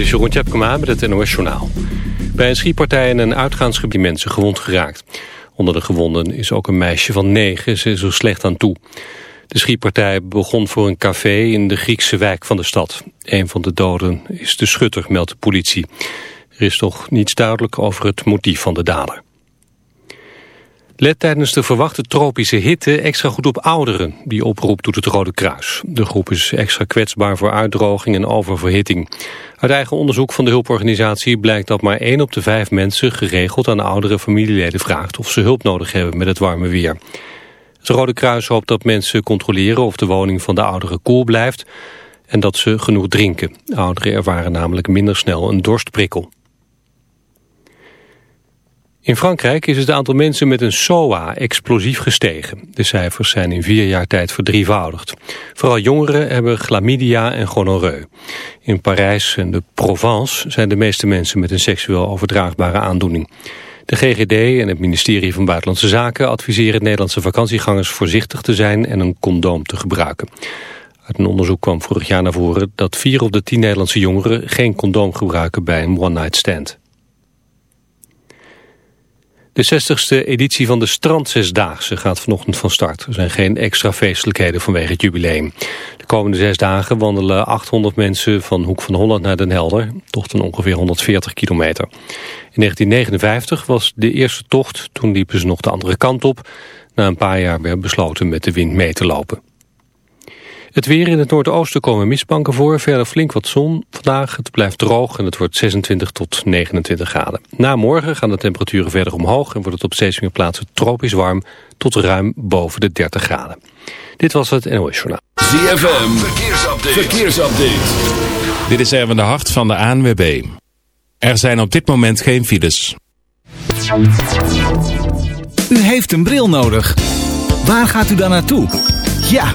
is Jeroen Tjepkema met het NOS Journaal. Bij een schietpartij in een uitgaansgebied mensen gewond geraakt. Onder de gewonden is ook een meisje van negen, ze is er slecht aan toe. De schietpartij begon voor een café in de Griekse wijk van de stad. Een van de doden is de schutter, meldt de politie. Er is toch niets duidelijk over het motief van de dader. Let tijdens de verwachte tropische hitte extra goed op ouderen, die oproept doet het Rode Kruis. De groep is extra kwetsbaar voor uitdroging en oververhitting. Uit eigen onderzoek van de hulporganisatie blijkt dat maar 1 op de 5 mensen geregeld aan oudere familieleden vraagt of ze hulp nodig hebben met het warme weer. Het Rode Kruis hoopt dat mensen controleren of de woning van de ouderen koel blijft en dat ze genoeg drinken. Ouderen ervaren namelijk minder snel een dorstprikkel. In Frankrijk is het aantal mensen met een SOA explosief gestegen. De cijfers zijn in vier jaar tijd verdrievoudigd. Vooral jongeren hebben chlamydia en gonoreu. In Parijs en de Provence zijn de meeste mensen met een seksueel overdraagbare aandoening. De GGD en het ministerie van Buitenlandse Zaken adviseren Nederlandse vakantiegangers voorzichtig te zijn en een condoom te gebruiken. Uit een onderzoek kwam vorig jaar naar voren dat vier op de tien Nederlandse jongeren geen condoom gebruiken bij een one-night stand. De 60ste editie van de Strandzesdaagse gaat vanochtend van start. Er zijn geen extra feestelijkheden vanwege het jubileum. De komende zes dagen wandelen 800 mensen van Hoek van Holland naar Den Helder. Tocht van ongeveer 140 kilometer. In 1959 was de eerste tocht. Toen liepen ze nog de andere kant op. Na een paar jaar werd besloten met de wind mee te lopen. Het weer in het noordoosten komen mistbanken voor. Verder flink wat zon vandaag. Het blijft droog en het wordt 26 tot 29 graden. Na morgen gaan de temperaturen verder omhoog... en wordt het op steeds meer plaatsen tropisch warm... tot ruim boven de 30 graden. Dit was het NOS Journaal. ZFM, verkeersupdate. verkeersupdate. Dit is Erwin de Hart van de ANWB. Er zijn op dit moment geen files. U heeft een bril nodig. Waar gaat u dan naartoe? Ja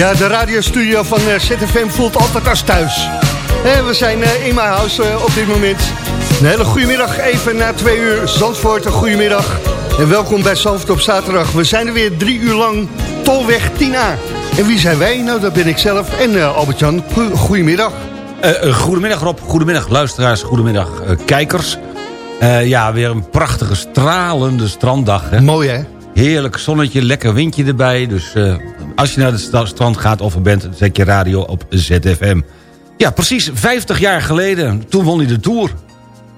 Ja, de radiostudio van uh, ZFM voelt altijd als thuis. we zijn uh, in mijn house uh, op dit moment. Een hele goede middag, even na twee uur Zandvoort. Een goede middag en welkom bij Zandvoort op zaterdag. We zijn er weer drie uur lang, Tolweg 10A. En wie zijn wij? Nou, dat ben ik zelf en Albert-Jan. Goedemiddag. goedemiddag Rob, goedemiddag luisteraars, goedemiddag kijkers. ja, weer een prachtige, stralende stranddag. Hè? Mooi hè? Heerlijk zonnetje, lekker windje erbij. Dus uh, als je naar het strand gaat of er bent, zet je radio op ZFM. Ja, precies 50 jaar geleden. Toen won hij de Tour.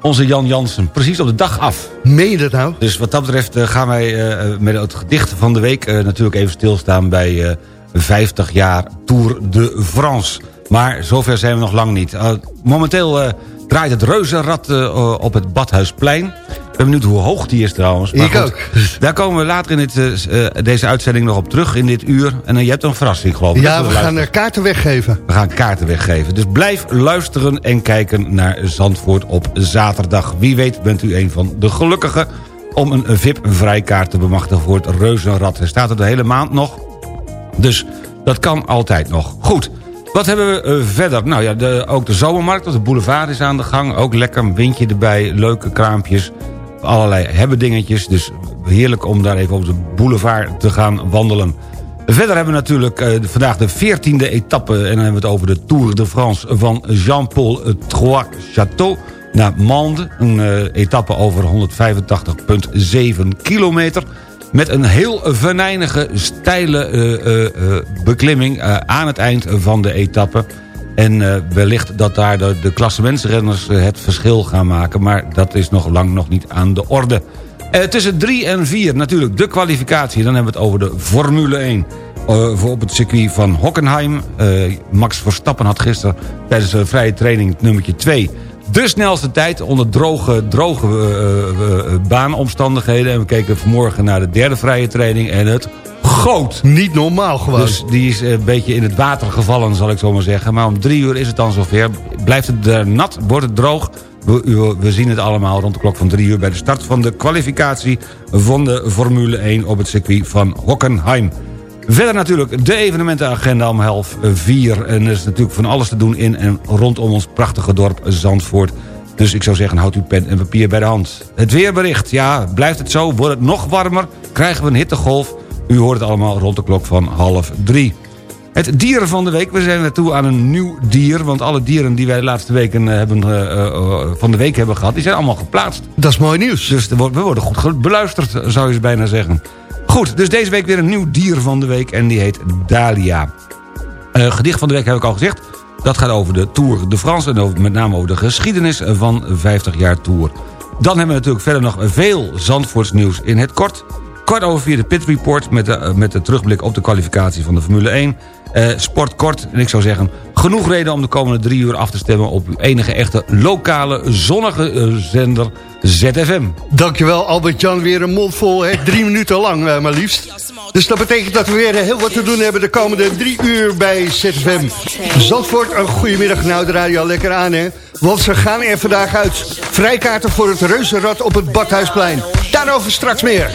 Onze Jan Jansen. Precies op de dag af. Meen je dat nou? Dus wat dat betreft uh, gaan wij uh, met het gedicht van de week... natuurlijk even stilstaan bij 50 jaar Tour de France. Maar zover zijn we nog lang niet. momenteel draait het reuzenrad op het Badhuisplein ben benieuwd hoe hoog die is trouwens. Maar Ik ook. Daar komen we later in dit, uh, deze uitzending nog op terug in dit uur. En je hebt een verrassing geloof ik. Ja, we, gaan gaan kaarten weggeven. We gaan kaarten weggeven. Dus blijf luisteren en kijken naar Zandvoort op zaterdag. Wie weet bent u een van de gelukkigen om een VIP-vrijkaart te bemachtigen voor het Reuzenrad. Er staat er de hele maand nog. Dus dat kan altijd nog. Goed. Wat hebben we verder? Nou ja, de, ook de zomermarkt op de boulevard is aan de gang. Ook lekker een windje erbij, leuke kraampjes allerlei hebben dingetjes. Dus heerlijk om daar even op de boulevard te gaan wandelen. Verder hebben we natuurlijk uh, vandaag de 14e etappe... en dan hebben we het over de Tour de France van Jean-Paul Trois-Château naar Mende. Een uh, etappe over 185,7 kilometer... met een heel venijnige, steile uh, beklimming aan het eind van de etappe... En wellicht dat daar de, de klassementsrenners het verschil gaan maken. Maar dat is nog lang nog niet aan de orde. Tussen 3 en 4 natuurlijk de kwalificatie. Dan hebben we het over de Formule 1. voor op het circuit van Hockenheim. Max Verstappen had gisteren tijdens de vrije training nummertje 2... de snelste tijd onder droge, droge baanomstandigheden. En we keken vanmorgen naar de derde vrije training... en het goot. Niet normaal gewoon. Dus die is een beetje in het water gevallen, zal ik zo maar zeggen. Maar om drie uur is het dan zover. Blijft het er nat, wordt het droog. We, we, zien het allemaal rond de klok van drie uur... bij de start van de kwalificatie van de Formule 1 op het circuit van Hockenheim. Verder natuurlijk de evenementenagenda om half vier. En er is natuurlijk van alles te doen in en rondom ons prachtige dorp Zandvoort. Dus ik zou zeggen, houd uw pen en papier bij de hand. Het weerbericht, ja, blijft het zo, wordt het nog warmer... krijgen we een hittegolf u hoort het allemaal rond de klok van half drie. Het dieren van de week. We zijn naartoe aan een nieuw dier. Want alle dieren die wij de laatste weken eh, hebben, uh, van de week hebben gehad... die zijn allemaal geplaatst. Dat is mooi nieuws. Dus we worden goed beluisterd, zou je bijna zeggen. Goed, dus deze week weer een nieuw dier van de week. En die heet Dalia. gedicht van de week heb ik al gezegd. Dat gaat over de Tour de France. En over, met name over de geschiedenis van 50 jaar Tour. Dan hebben we natuurlijk verder nog veel Zandvoorts nieuws in het kort kwart over vier de Pit Report... met de, eh, met de terugblik op de kwalificatie van de Formule 1. Eh, sport kort, en ik zou zeggen... genoeg reden om de komende drie uur af te stemmen... op uw enige echte lokale zonnige uh, zender ZFM. Dankjewel Albert-Jan, weer een mond vol, hè? drie minuten lang uh, maar liefst. Dus dat betekent dat we weer heel wat te doen hebben de komende drie uur bij ZFM. Zandvoort, een goedemiddag. Nou, de radio lekker aan, hè? Want ze gaan er vandaag uit. Vrijkaarten voor het reuzenrad op het Badhuisplein. Daarover straks meer.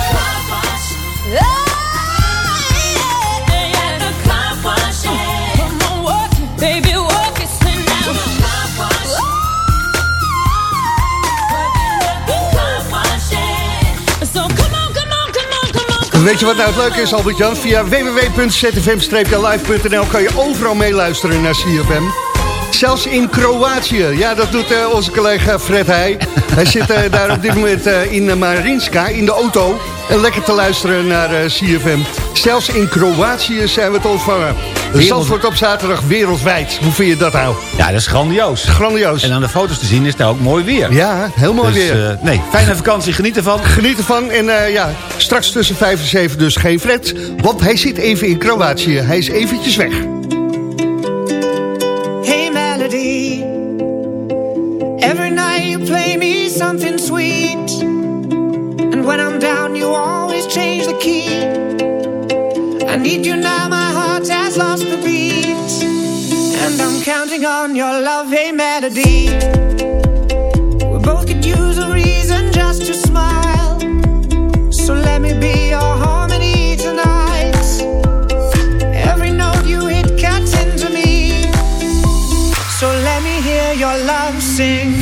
Weet je wat nou het leuke is, Albert-Jan? Via www.zfm-live.nl kan je overal meeluisteren naar CFM. Zelfs in Kroatië. Ja, dat doet eh, onze collega Fred Heij. Hij zit eh, daar op dit moment eh, in Marinska, in de auto. En lekker te luisteren naar eh, CFM. Zelfs in Kroatië zijn we te ontvangen. De Zandvoort op zaterdag wereldwijd. Hoe vind je dat nou? Ja, dat is grandioos. Grandioos. En aan de foto's te zien is daar ook mooi weer. Ja, heel mooi Dus, weer. eh, nee, fijne vakantie, geniet ervan. Geniet ervan. En eh, ja, straks tussen 5 en 7 dus geen Fred. Want hij zit even in Kroatië. Hij is eventjes weg. And when I'm down you always change the key. I need you now my heart has lost the beat. And I'm counting on your love Hey melody. We both could use a reason just to smile. So let me be your harmony tonight. Every note you hit cuts into me. So let me hear your love sing.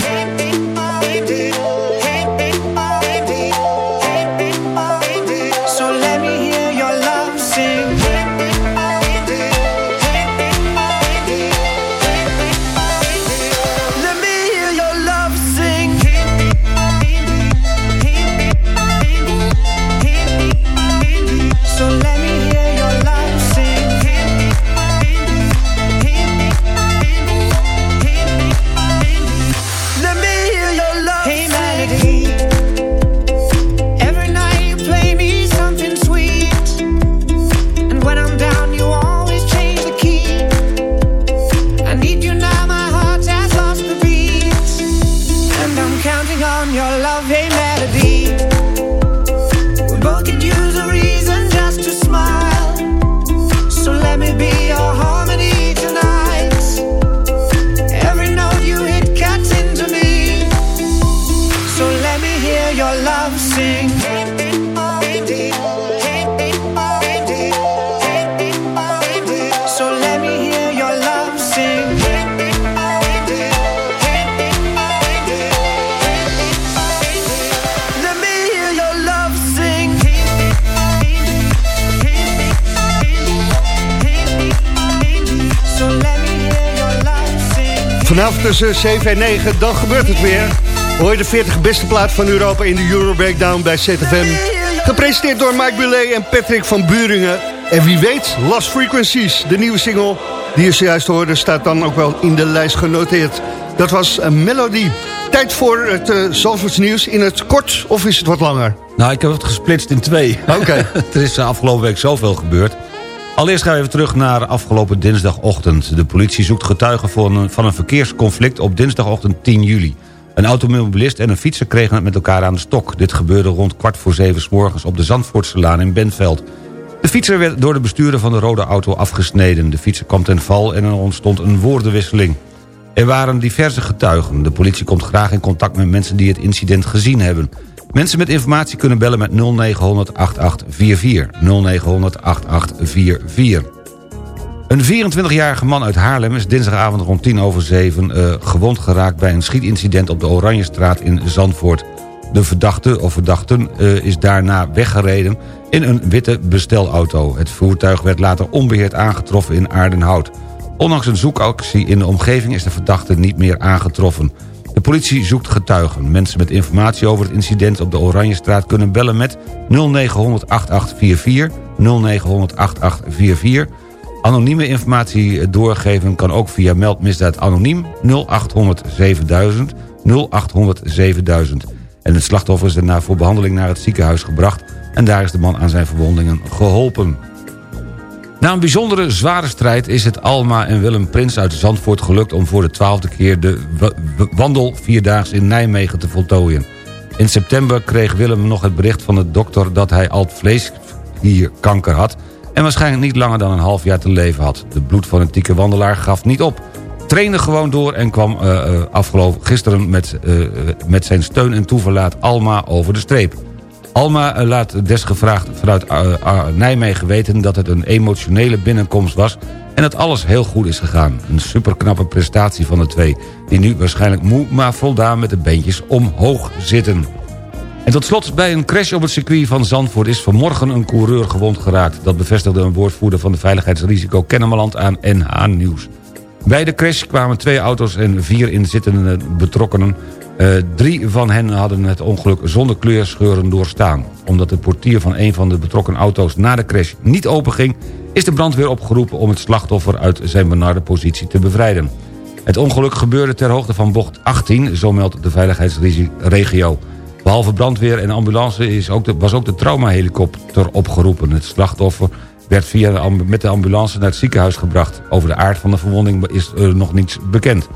Vanavond tussen 7 en 9, dan gebeurt het weer. Hoor je de 40 beste plaat van Europa in de Euro Breakdown bij ZFM. Gepresenteerd door Mike Bulet en Patrick van Buringen. En wie weet, Last Frequencies, de nieuwe single die je zojuist hoorde... staat dan ook wel in de lijst genoteerd. Dat was een melodie. Tijd voor het uh, Zalvoorts nieuws in het kort of is het wat langer? Nou, ik heb het gesplitst in twee. Oké. er is de afgelopen week zoveel gebeurd. Allereerst gaan we even terug naar afgelopen dinsdagochtend. De politie zoekt getuigen van een, van een verkeersconflict op dinsdagochtend 10 juli. Een automobilist en een fietser kregen het met elkaar aan de stok. Dit gebeurde rond kwart voor zeven 's morgens op de Zandvoortse Laan in Benveld. De fietser werd door de bestuurder van de rode auto afgesneden. De fietser kwam ten val en er ontstond een woordenwisseling. Er waren diverse getuigen. De politie komt graag in contact met mensen die het incident gezien hebben. Mensen met informatie kunnen bellen met 0900 8844. 0900 8844. Een 24-jarige man uit Haarlem is dinsdagavond rond 10 over 7... Uh, gewond geraakt bij een schietincident op de Oranjestraat in Zandvoort. De verdachte of verdachten uh, is daarna weggereden in een witte bestelauto. Het voertuig werd later onbeheerd aangetroffen in Aardenhout. Ondanks een zoekactie in de omgeving is de verdachte niet meer aangetroffen. De politie zoekt getuigen. Mensen met informatie over het incident op de Oranjestraat kunnen bellen met 0900 8844, 0900 8844. Anonieme informatie doorgeven kan ook via meldmisdaad anoniem 0800 7000, 0800 7000. En het slachtoffer is daarna voor behandeling naar het ziekenhuis gebracht... en daar is de man aan zijn verwondingen geholpen. Na een bijzondere zware strijd is het Alma en Willem Prins uit Zandvoort gelukt... om voor de twaalfde keer de wandel vierdaagse in Nijmegen te voltooien. In september kreeg Willem nog het bericht van de dokter... dat hij altvleesklierkanker had... en waarschijnlijk niet langer dan een half jaar te leven had. De bloedfanatieke wandelaar gaf niet op. Trainde gewoon door en kwam uh, afgelopen gisteren met, uh, met zijn steun en toeverlaat Alma over de streep. Alma laat desgevraagd vanuit Nijmegen weten dat het een emotionele binnenkomst was... en dat alles heel goed is gegaan. Een superknappe prestatie van de twee... die nu waarschijnlijk moe, maar voldaan met de beentjes omhoog zitten. En tot slot, bij een crash op het circuit van Zandvoort... is vanmorgen een coureur gewond geraakt. Dat bevestigde een woordvoerder van de veiligheidsrisico Kennemerland aan NH Nieuws. Bij de crash kwamen twee auto's en vier inzittende betrokkenen uh, drie van hen hadden het ongeluk zonder kleurscheuren doorstaan. Omdat de portier van een van de betrokken auto's na de crash niet openging... is de brandweer opgeroepen om het slachtoffer uit zijn benarde positie te bevrijden. Het ongeluk gebeurde ter hoogte van bocht 18, zo meldt de veiligheidsregio. Behalve brandweer en ambulance is ook de, was ook de traumahelikopter opgeroepen. Het slachtoffer werd via de, met de ambulance naar het ziekenhuis gebracht. Over de aard van de verwonding is nog niets bekend.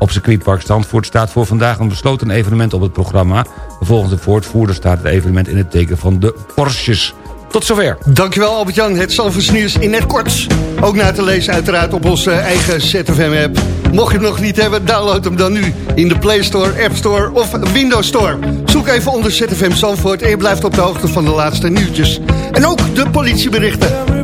Op circuitpark Zandvoort staat voor vandaag een besloten evenement op het programma. Volgens de voortvoerder staat het evenement in het teken van de Porsches. Tot zover. Dankjewel Albert-Jan. Het Zalvers nieuws in net kort. Ook na te lezen uiteraard op onze eigen ZFM-app. Mocht je hem nog niet hebben, download hem dan nu in de Play Store, App Store of Windows Store. Zoek even onder ZFM Zandvoort en je blijft op de hoogte van de laatste nieuwtjes. En ook de politieberichten.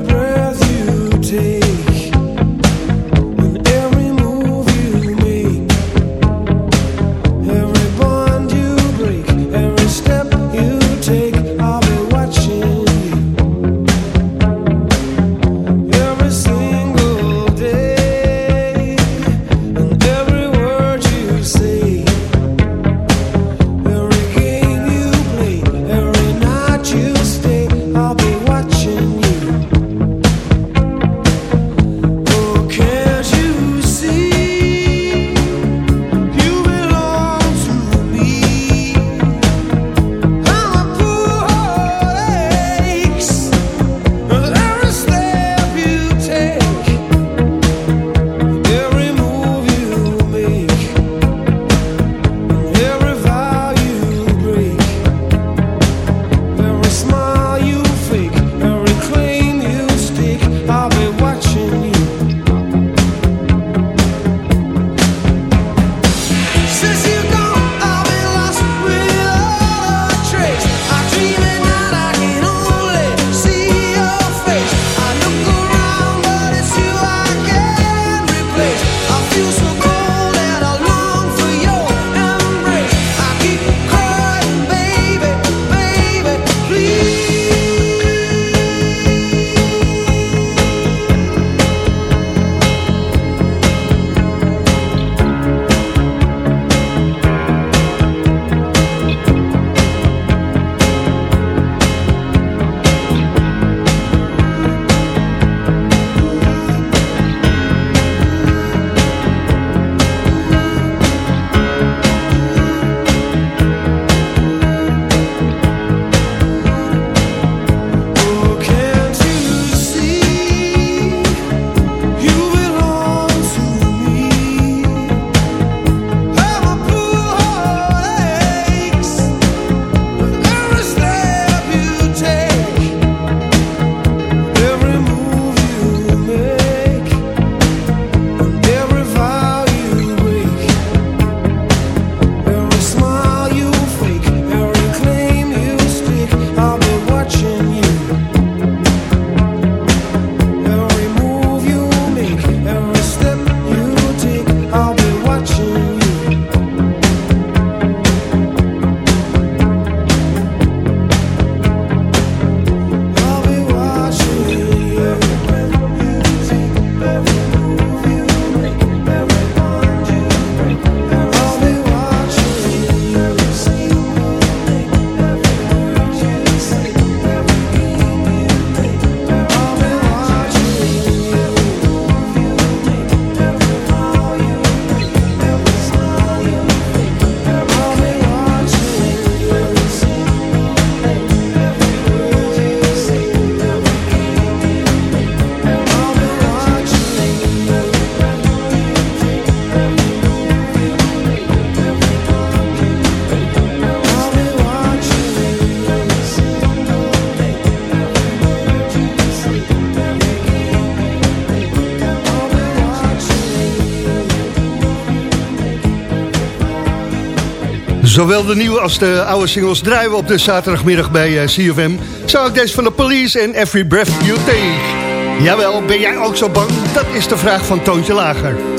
Zowel de nieuwe als de oude singles draaien we op de zaterdagmiddag bij uh, CFM. Zo ook deze van de Police en Every Breath You Take. Jawel, ben jij ook zo bang? Dat is de vraag van Toontje Lager.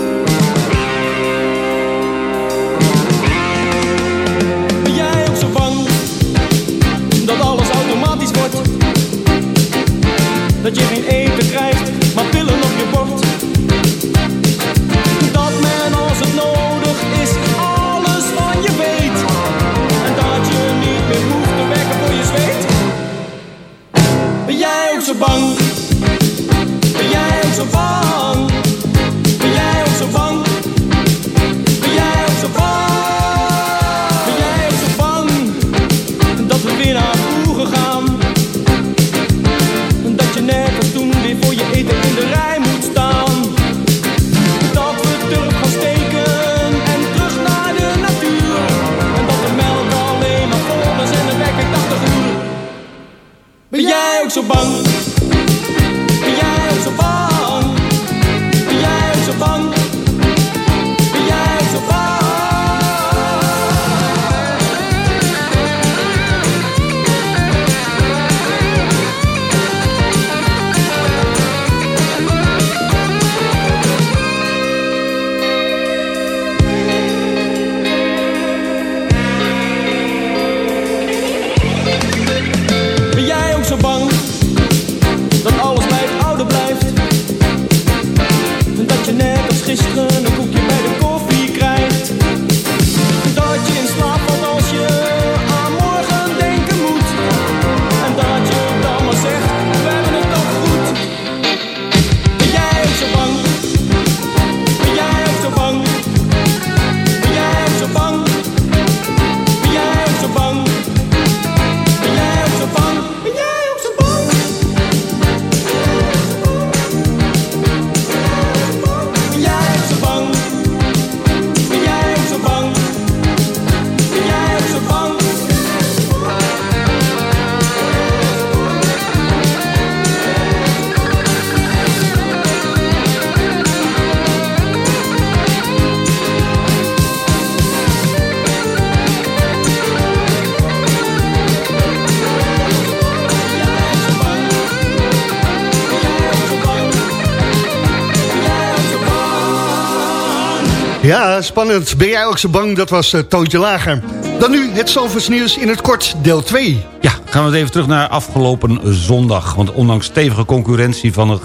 Ja, spannend. Ben jij ook zo bang? Dat was uh, Toontje Lager. Dan nu het Zalvers nieuws in het kort, deel 2. Ja, gaan we even terug naar afgelopen zondag. Want ondanks stevige concurrentie van het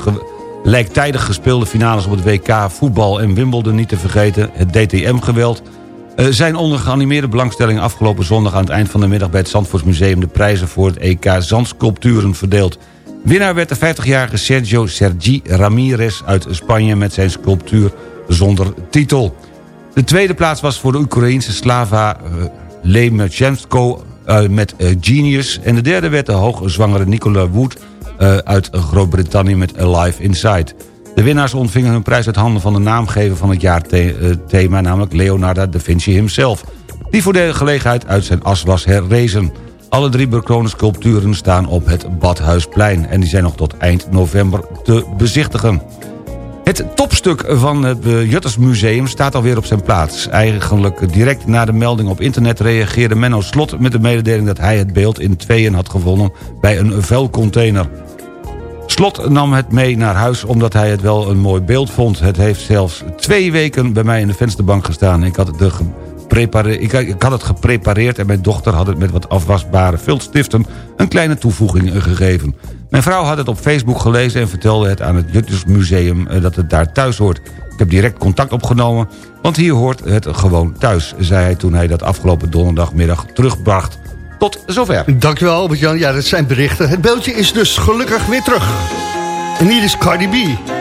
gelijktijdig gespeelde finales op het WK... voetbal en Wimbledon niet te vergeten, het DTM-geweld... Uh, zijn onder geanimeerde belangstelling afgelopen zondag... aan het eind van de middag bij het Zandvoortsmuseum... de prijzen voor het EK Zandsculpturen verdeeld. Winnaar werd de 50-jarige Sergio Sergi Ramirez uit Spanje... met zijn sculptuur zonder titel. De tweede plaats was voor de Oekraïense Slava uh, Lemchenko uh, met uh, Genius. En de derde werd de hoogzwangere Nicola Wood uit Groot-Brittannië met Alive Inside. De winnaars ontvingen hun prijs uit handen van de naamgever van het jaarthema... namelijk Leonardo da Vinci himself. Die voor de gelegenheid uit zijn as was herrezen. Alle drie bekronen sculpturen staan op het Badhuisplein... en die zijn nog tot eind november te bezichtigen. Het topstuk van het Juttersmuseum staat alweer op zijn plaats. Eigenlijk direct na de melding op internet reageerde Menno Slot... met de mededeling dat hij het beeld in tweeën had gevonden bij een vuilcontainer. Slot nam het mee naar huis omdat hij het wel een mooi beeld vond. Het heeft zelfs twee weken bij mij in de vensterbank gestaan. Ik had het, ik, had het geprepareerd en mijn dochter had het met wat afwasbare viltstiften... een kleine toevoeging gegeven. Mijn vrouw had het op Facebook gelezen en vertelde het aan het Juttersmuseum dat het daar thuis hoort. Ik heb direct contact opgenomen, want hier hoort het gewoon thuis, zei hij toen hij dat afgelopen donderdagmiddag terugbracht. Tot zover. Dankjewel Albert-Jan, ja dat zijn berichten. Het beeldje is dus gelukkig weer terug. En hier is Cardi B.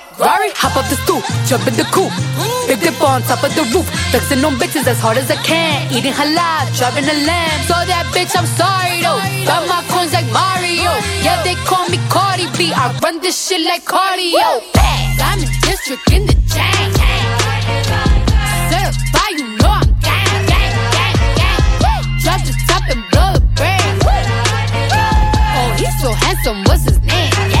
Rari, hop up the stoop, jump in the coop. Big dip on top of the roof, flexing on bitches as hard as I can. Eating halal, driving a lamb. So that bitch, I'm sorry though. Got my coins like Mario. Yeah, they call me Cardi B. I run this shit like cardio. I'm in district in the chain. Certified, you know I'm gang, gang, gang, gang. Drop the top and blow the brand. Oh, he's so handsome, what's his name?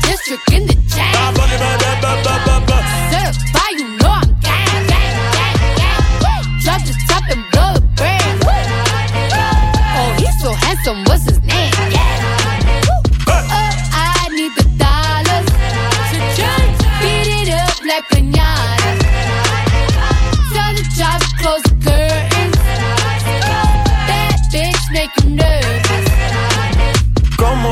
district in the chain. Certified, you know I'm gang, gang, gang, gang. The top. Oh, he's so handsome,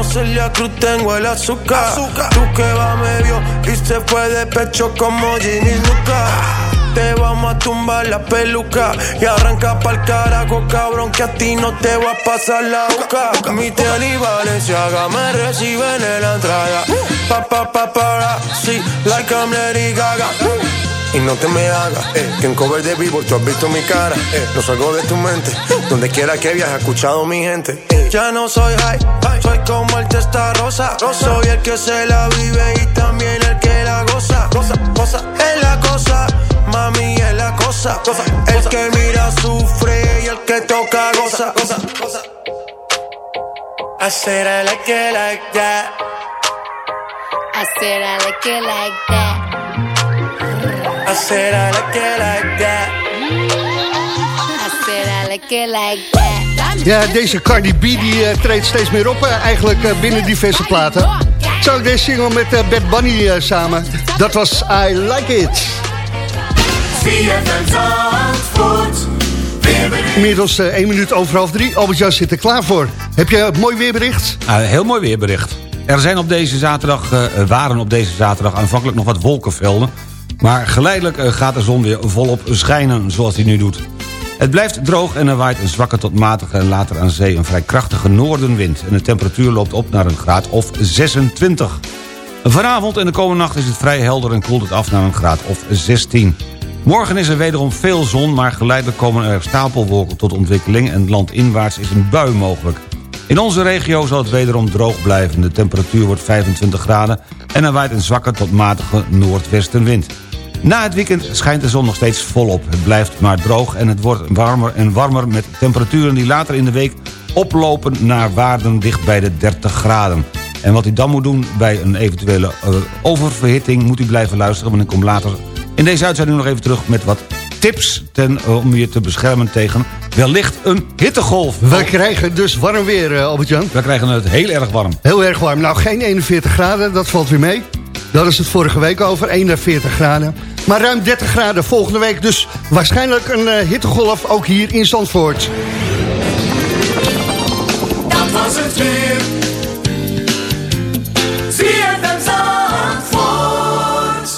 Celia Cruz tengo el azúcar. Tú que va medio y se fue de pecho como Ginny Luca. Te vamos a tumbar la peluca y arranca pa'l carajo, cabrón, que a ti no te va a pasar la boca. Mi tele y Valenciaga me reciben en la entrada. Pa, pa, pa, para, sí, like I'm Lady Gaga. Y no te me hagas, eh, que en cover de vivo tú has visto mi cara, eh, no salgo de tu mente, donde quiera que viajes, he escuchado mi gente. eh. Ya no soy high, soy como el testa rosa, soy el que se la vive y también el que la goza, goza, goza, es la cosa, mami es la cosa, el que mira sufre y el que toca goza, goza, goza. I said I like it like that. I said I like it like that. I said I like it like that. I said I like it like that. Ja, deze Cardi B die eh, treedt steeds meer op, eh, eigenlijk eh, binnen diverse platen. Zo ook deze single met eh, Bad Bunny eh, samen. Dat was I Like It. Inmiddels eh 1 minuut over half drie. Albert-Jan zit er klaar voor. Heb je een mooi weerbericht? Ah, heel mooi weerbericht. Er zijn op deze zaterdag, eh, waren op deze zaterdag aanvankelijk nog wat wolkenvelden. Maar geleidelijk eh, gaat de zon weer volop schijnen zoals hij nu doet. Het blijft droog en er waait een zwakke tot matige en later aan zee een vrij krachtige noordenwind. En de temperatuur loopt op naar een graad of 26. Vanavond en de komende nacht is het vrij helder en koelt het af naar een graad of 16. Morgen is er wederom veel zon, maar geleidelijk komen er stapelwolken tot ontwikkeling... en landinwaarts is een bui mogelijk. In onze regio zal het wederom droog blijven. De temperatuur wordt 25 graden en er waait een zwakke tot matige noordwestenwind. Na het weekend schijnt de zon nog steeds volop. Het blijft maar droog en het wordt warmer en warmer... met temperaturen die later in de week oplopen naar waarden dicht bij de 30 graden. En wat u dan moet doen bij een eventuele eh, oververhitting... moet u blijven luisteren, want ik kom later in deze uitzending nog even terug... met wat tips ten, eh, om je te beschermen tegen wellicht een hittegolf. We krijgen dus warm weer, eh, Albert-Jan. We krijgen het heel erg warm. Heel erg warm. Nou, geen 41 graden, dat valt weer mee. Dat is het vorige week over, 41 graden. Maar ruim 30 graden volgende week. Dus waarschijnlijk een eh, hittegolf ook hier in Zandvoort. Dat was het weer.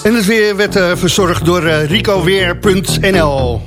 En het weer werd eh, verzorgd door eh, ricoweer.nl.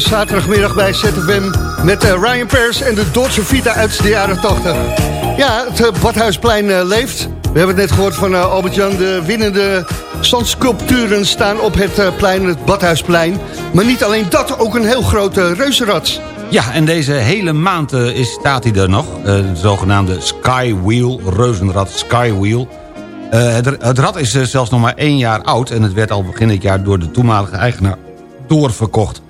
zaterdagmiddag bij ZFM met eh, Ryan Pers en de Dolce Vita uit de jaren 80. Ja, het eh, Badhuisplein eh, leeft. We hebben het net gehoord van Albert-Jan. De winnende zandsculpturen staan op het plein, het Badhuisplein. Maar niet alleen dat, ook een heel grote reuzenrad. Ja, en deze hele maand is, staat hij er nog. de zogenaamde Skywheel, reuzenrad Skywheel. het, het rad is zelfs nog maar één jaar oud... en het werd al begin dit jaar door de toenmalige eigenaar doorverkocht.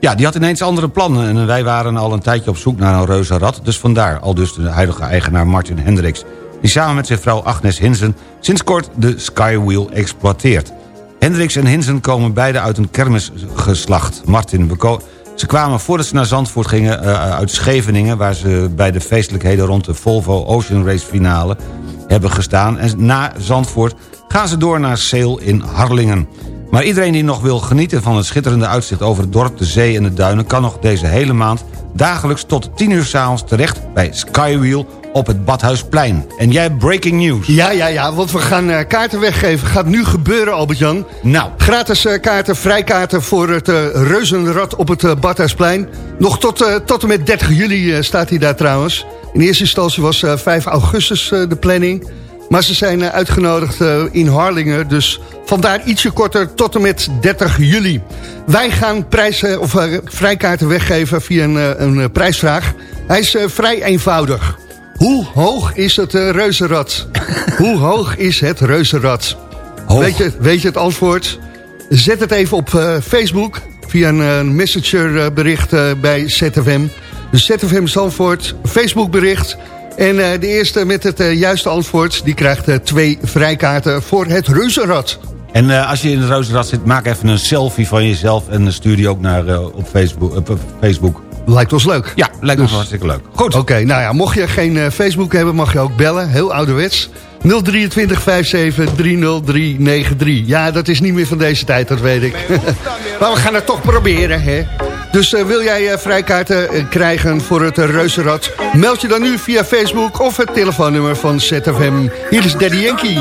Ja, die had ineens andere plannen en wij waren al een tijdje op zoek naar een reuzenrad. Dus vandaar al dus de huidige eigenaar Martin Hendricks... die samen met zijn vrouw Agnes Hinsen sinds kort de Skywheel exploiteert. Hendricks en Hinsen komen beide uit een kermisgeslacht. Martin, ze kwamen voordat ze naar Zandvoort gingen uh, uit Scheveningen... waar ze bij de feestelijkheden rond de Volvo Ocean Race finale hebben gestaan. En na Zandvoort gaan ze door naar Seel in Harlingen. Maar iedereen die nog wil genieten van het schitterende uitzicht over het dorp, de zee en de duinen... kan nog deze hele maand dagelijks tot 10 uur s'avonds terecht bij Skywheel op het Badhuisplein. En jij breaking news. Ja, ja, ja, want we gaan uh, kaarten weggeven. Gaat nu gebeuren, Albert-Jan. Nou. Gratis uh, kaarten, vrijkaarten voor het uh, reuzenrad op het Badhuisplein. Nog tot, tot en met 30 juli staat hij daar trouwens. In eerste instantie was 5 augustus de planning... Maar ze zijn eh, uitgenodigd eh, in Harlingen. Dus vandaar ietsje korter tot en met 30 juli. Wij gaan prijzen, of, uh, vrijkaarten weggeven via een, een prijsvraag. Hij is vrij eenvoudig. Hoe hoog is het reuzenrad? Hoe hoog is het reuzenrad? Weet je, weet je het antwoord? Zet het even op Facebook via een messengerbericht bij ZFM. Dus ZFM Zandvoort, Facebookbericht... En eh, de eerste met het eh, juiste antwoord... die krijgt eh, twee vrijkaarten voor het reuzenrad. En als je in het reuzenrad zit, maak even een selfie van jezelf... en stuur die ook naar, op, Facebook, op Facebook. Lijkt ons leuk. Ja, lijkt ons dus- hartstikke leuk. Goed. Oké, nou ja, mocht je geen Facebook hebben, mag je ook bellen. Heel ouderwets. 023 57 30393. Ja, dat is niet meer van deze tijd, dat weet ik. maar we gaan het toch proberen, hè. Dus eh, wil jij eh, vrijkaarten eh, krijgen voor het Reuzenrad? Meld je dan nu via Facebook of het telefoonnummer van ZFM. Hier is Daddy Yankee.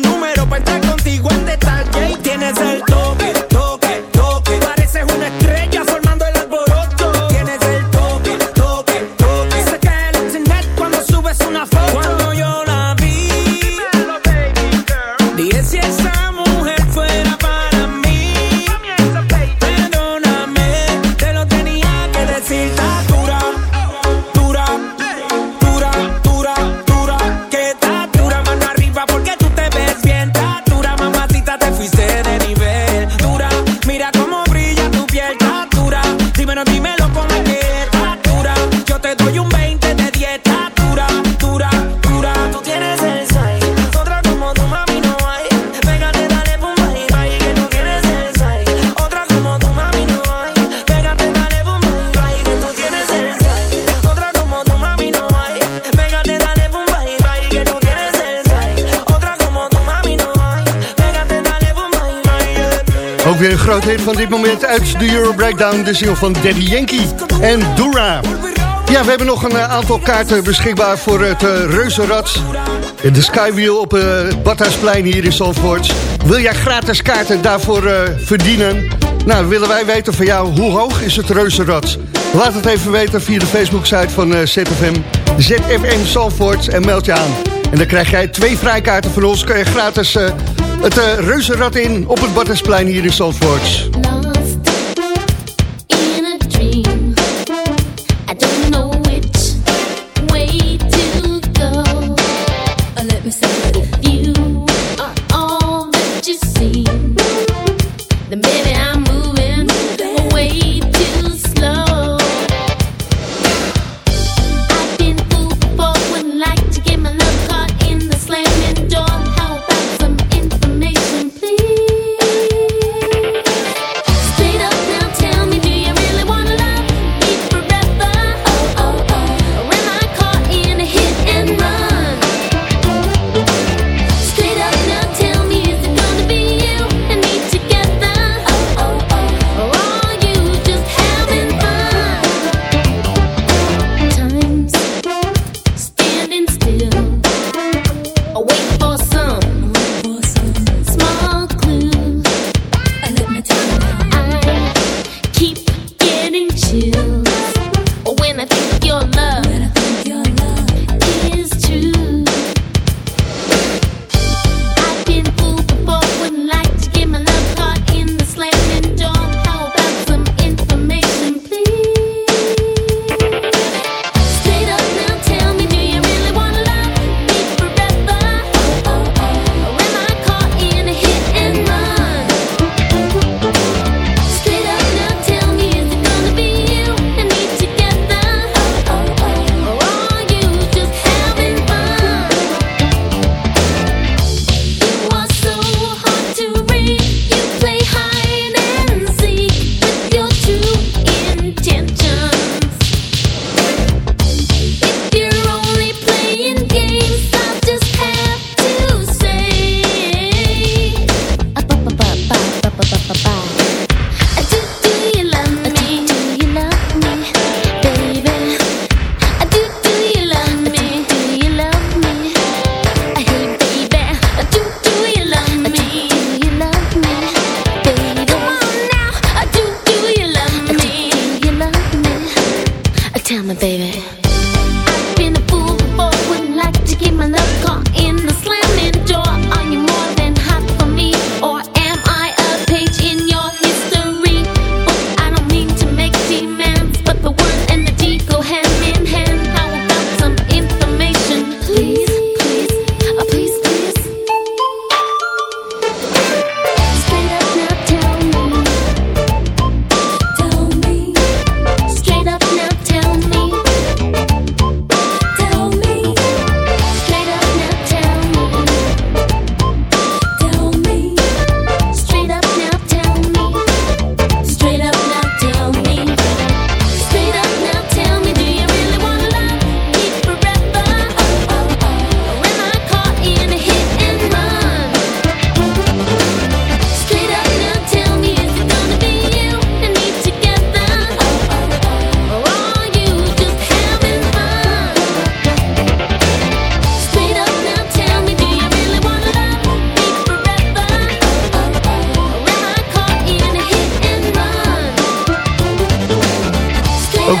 número Breakdown. De single van Daddy Yankee en Dura. Ja, we hebben nog een eh, aantal kaarten beschikbaar voor het uh, Reuzenrad. De Skywheel op het Badhuisplein hier in Zandvoort. Wil jij gratis kaarten daarvoor verdienen? Nou, willen wij weten van jou, hoe hoog is het Reuzenrad? Laat het even weten via de Facebook-site van ZFM. ZFM Zandvoort en meld je aan. En dan krijg jij twee vrijkaarten van ons. Kun je gratis het Reuzenrad in op het Badhuisplein hier in Zandvoort.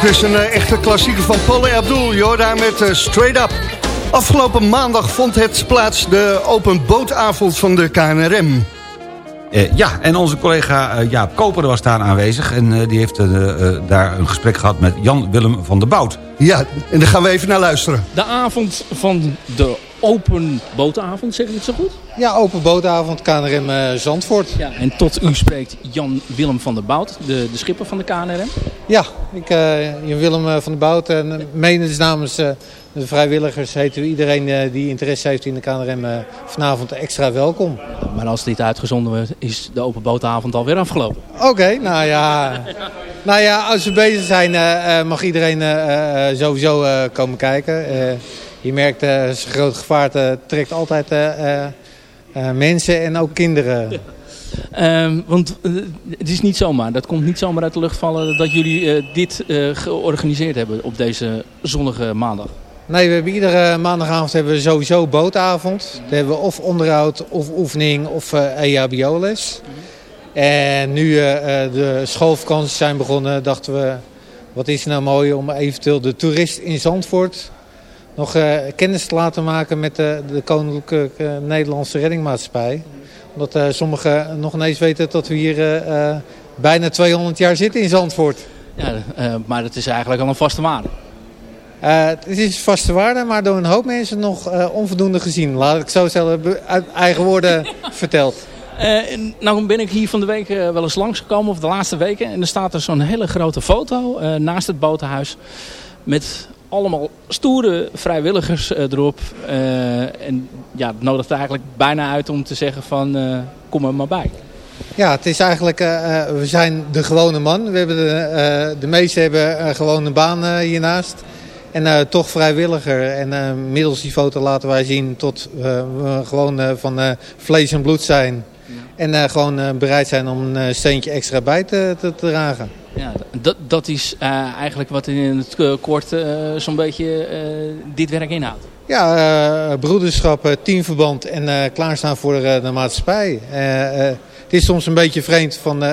Dus een uh, echte klassieker van Paul Abdul, Jorda met uh, Straight Up. Afgelopen maandag vond het plaats de open bootavond van de KNRM. Uh, ja, en onze collega Jaap Koper was daar aanwezig... en die heeft daar een gesprek gehad met Jan-Willem van der Bout. Ja, en daar gaan we even naar luisteren. De avond van de open bootavond, zeg ik het zo goed? Ja, open bootavond, KNRM uh, Zandvoort. Ja, en tot u spreekt Jan-Willem van der Bout, de, de schipper van de KNRM. Ja, ik, uh, Jan-Willem van der Bout en mede namens uh, de vrijwilligers heet u iedereen die interesse heeft in de KNRM vanavond extra welkom. Maar als dit uitgezonden wordt, is de open bootavond alweer afgelopen. Oké, okay, nou ja... nou ja, als we bezig zijn mag iedereen sowieso komen kijken. je merkt, zijn grote gevaarte trekt altijd mensen en ook kinderen. Ehm, want eh, het is niet zomaar, dat komt niet zomaar uit de lucht vallen dat jullie eh, dit eh, georganiseerd hebben op deze zonnige maandag. Nee, we hebben iedere maandagavond hebben we sowieso bootavond. Dan hebben we of onderhoud, of oefening, of eh EHBO-les. En nu de schoolvakanties zijn begonnen, dachten we... wat is nou mooi om eventueel de toerist in Zandvoort... nog kennis te laten maken met de, de Koninklijke Nederlandse Reddingmaatschappij. Omdat eh, sommigen nog ineens weten dat we hier eh, eh, bijna 200 jaar zitten in Zandvoort. Ja, maar het is eigenlijk al een vaste waarde. Het is vaste waarde, maar door een hoop mensen nog onvoldoende gezien. Laat ik zo be- uit eigen woorden verteld. En nou ben ik hier van de week wel eens langsgekomen, of de laatste weken. En er staat er zo'n hele grote foto naast het botenhuis. Met allemaal stoere vrijwilligers eh, erop. Eh, en ja, het nodigt eigenlijk bijna uit om te zeggen van eh, kom er maar bij. Ja, het is eigenlijk, we zijn de gewone man. We hebben de, eh, de meesten hebben een gewone baan hiernaast. En toch vrijwilliger. En middels die foto laten wij zien tot we gewoon van vlees en bloed zijn. En eh, gewoon eh, bereid zijn om een eh, steentje extra bij te, te dragen. Ja, dat, dat is eigenlijk wat in het kort zo'n beetje dit werk inhoudt. Ja, broederschap, teamverband en klaarstaan voor de maatschappij. Het is soms een beetje vreemd, van,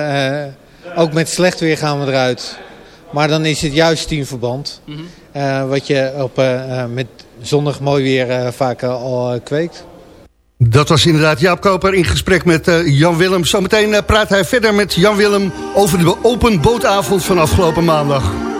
ook met slecht weer gaan we eruit. Maar dan is het juist teamverband. Eh, wat je op, met zonnig mooi weer vaak al kweekt. Dat was inderdaad Jaap Koper in gesprek met eh, Jan Willem. Zometeen eh, praat hij verder met Jan Willem over de open bootavond van afgelopen maandag.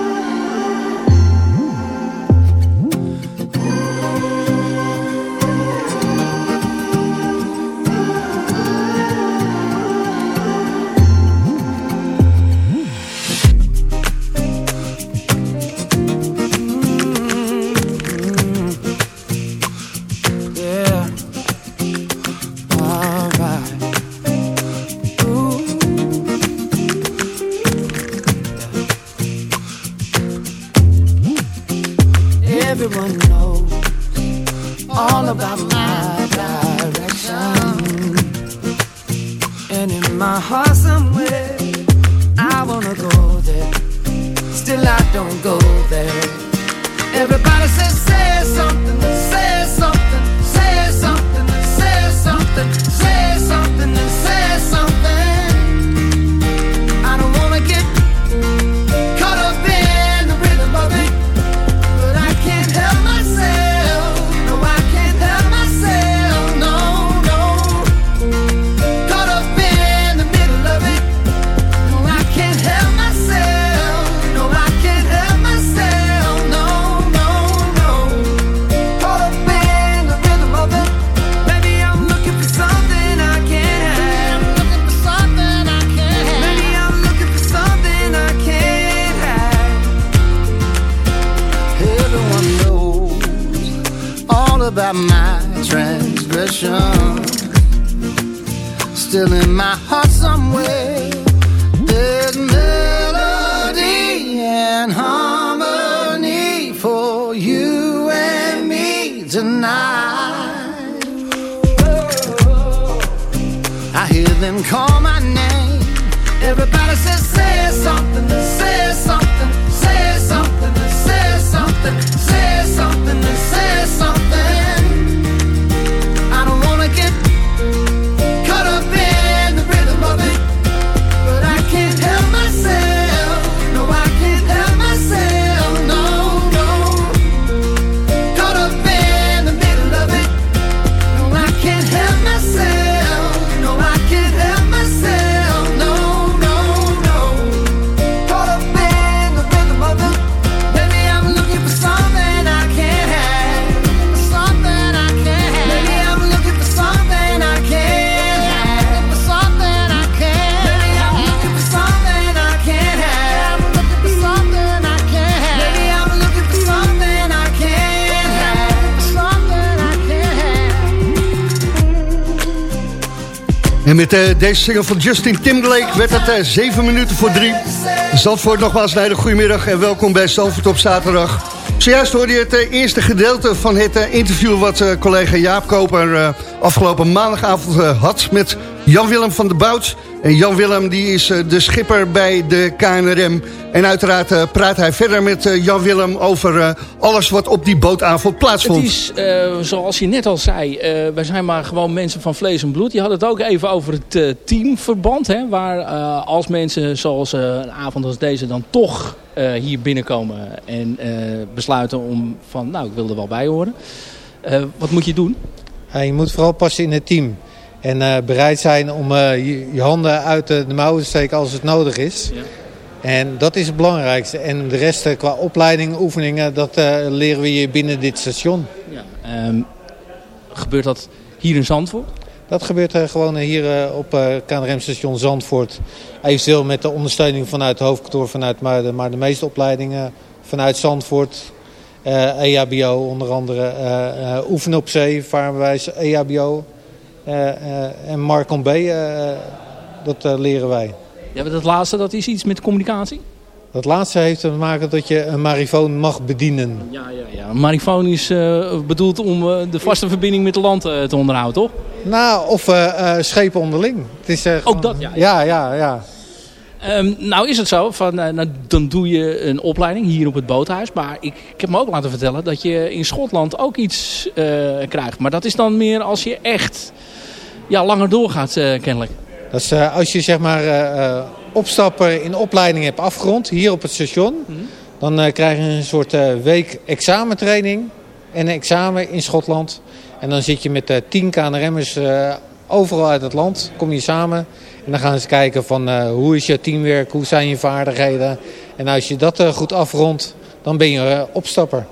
About my transgression. Still in my heart somewhere, En met eh, deze single van Justin Timberlake werd het eh, 7 minuten voor 3. Zandvoort nogmaals een hele goedemiddag en welkom bij Zandvoort op zaterdag. Zojuist hoorde je het eh, eerste gedeelte van het interview... wat collega Jaap Koper afgelopen maandagavond had met Jan-Willem van der Bout. En Jan-Willem die is eh, de schipper bij de KNRM. En uiteraard eh, praat hij verder met eh, Jan-Willem over eh, alles wat op die bootavond plaatsvond. Het is, eh, zoals je net al zei, eh, wij zijn maar gewoon mensen van vlees en bloed. Je had het ook even over het eh, teamverband. Hè, waar eh, als mensen zoals eh, een avond als deze dan toch eh, hier binnenkomen en eh, besluiten om van, nou ik wil er wel bij horen. Eh, wat moet je doen? Ja, je moet vooral passen in het team. En eh, bereid zijn om eh, je, je handen uit de, de mouwen te steken als het nodig is. En dat is het belangrijkste. En de rest eh, qua opleiding, oefeningen, dat leren we je binnen dit station. Ehm, gebeurt dat hier in Zandvoort? Dat gebeurt gewoon hier op eh, KNRM-station Zandvoort. Eventueel met de ondersteuning vanuit het hoofdkantoor, vanuit, maar, de, maar de meeste opleidingen vanuit Zandvoort. eh, EHBO onder andere. oefenen op zee, vaarbewijs, EHBO. Eh, eh, en Marcon B, eh, dat leren wij. Ja, maar dat laatste, dat is iets met communicatie? Dat laatste heeft te maken dat je een marifoon mag bedienen. Ja, ja, ja. Een marifoon is bedoeld om de vaste verbinding met het land te onderhouden, toch? Nou, of schepen onderling. Het is, Ook dat, ja. Ja, ja, ja. Ehm, nou is het zo, van, eh, nou, dan doe je een opleiding hier op het boothuis. Maar ik, ik heb me ook laten vertellen dat je in Schotland ook iets eh, krijgt. Maar dat is dan meer als je echt ja, langer doorgaat, eh, kennelijk. Dat is, als je zeg maar opstappen in opleiding hebt afgerond, hier op het station, dan eh, krijg je een soort week examentraining en een examen in Schotland. En dan zit je met tien KNRM'ers overal uit het land, kom je samen. En dan gaan ze kijken van eh, hoe is je teamwerk, hoe zijn je vaardigheden. En als je dat eh, goed afrondt, dan ben je eh, opstapper.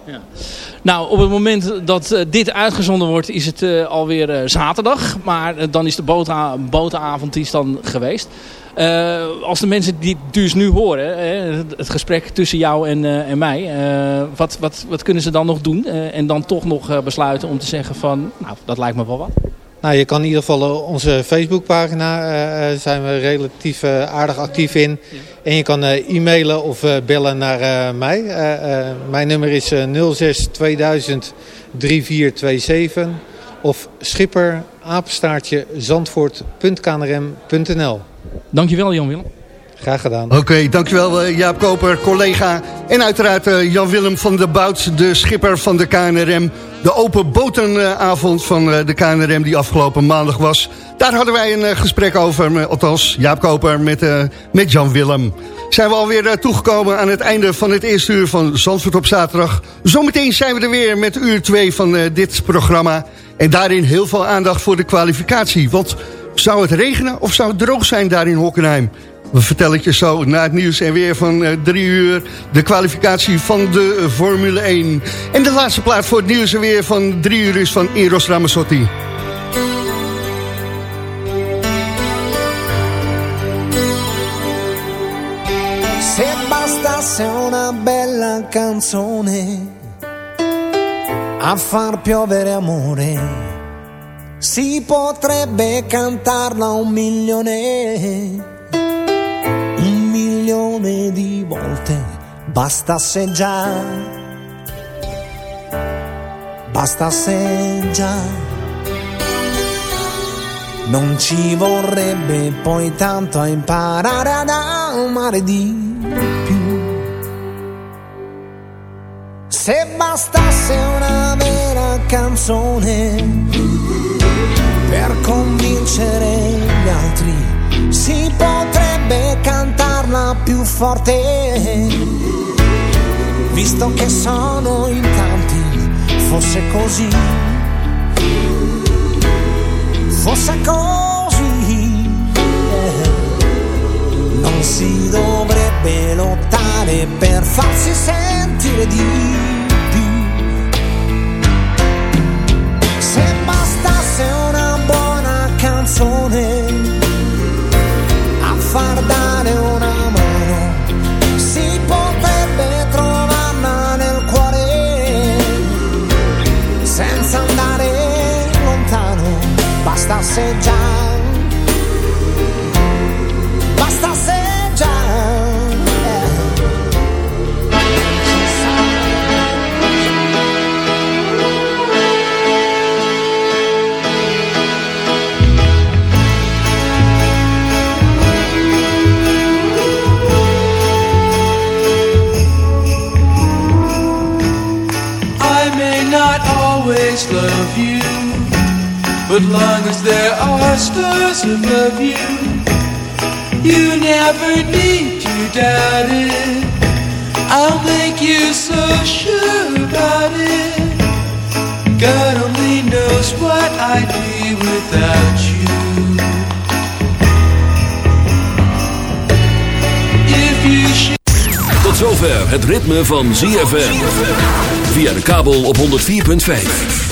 Nou, op het moment dat dit uitgezonden wordt, is het alweer zaterdag. Maar dan is de is dan geweest. Als de mensen die dus nu horen, hè, het- gesprek tussen jou en, en mij, wat, wat, wat kunnen ze dan nog doen? En dan toch nog besluiten om te zeggen van, nou, dat lijkt me wel wat. Nou, je kan in ieder geval eh, onze Facebookpagina, eh, zijn we relatief aardig actief in. En je kan e-mailen of bellen naar mij. Mijn nummer is eh, 06 2000 3427 of schipper apenstaartje zandvoort.knrm.nl. Dankjewel Jan-Willem. Graag gedaan. Oké, dankjewel eh, Jaap Koper, collega. En uiteraard eh, Jan-Willem van der Bout, de schipper van de KNRM. De open botenavond van eh, de KNRM die afgelopen maandag was. Daar hadden wij een gesprek over, althans Jaap Koper met, met Jan-Willem. Zijn we alweer toegekomen aan het einde van het eerste uur van Zandvoort op zaterdag. Zometeen zijn we er weer met uur 2 van dit programma. En daarin heel veel aandacht voor de kwalificatie. Want zou het regenen of zou het droog zijn daar in Hockenheim? We vertellen het je zo na het nieuws en weer van eh, drie uur... de kwalificatie van de eh, Formule 1. En de laatste plaat voor het nieuws en weer van drie uur is van Eros Ramazzotti. Se bastasse una bella canzone a far piovere amore, si potrebbe cantarla un milione, milione di volte, bastasse già, bastasse già. Non ci vorrebbe poi tanto a imparare ad amare di più. Se bastasse una vera canzone più forte. Visto che sono in tanti, fosse così fosse così, non si dovrebbe lottare per farsi sentire di più. Se bastasse una buona canzone a far dare basta se già. I may not always love you But long as there are stars above you, you never need to doubt it. I'll make you so sure about it. God only knows what I'd be without you. If you should Tot zover het ritme van ZFM. Via de kabel op 104.5.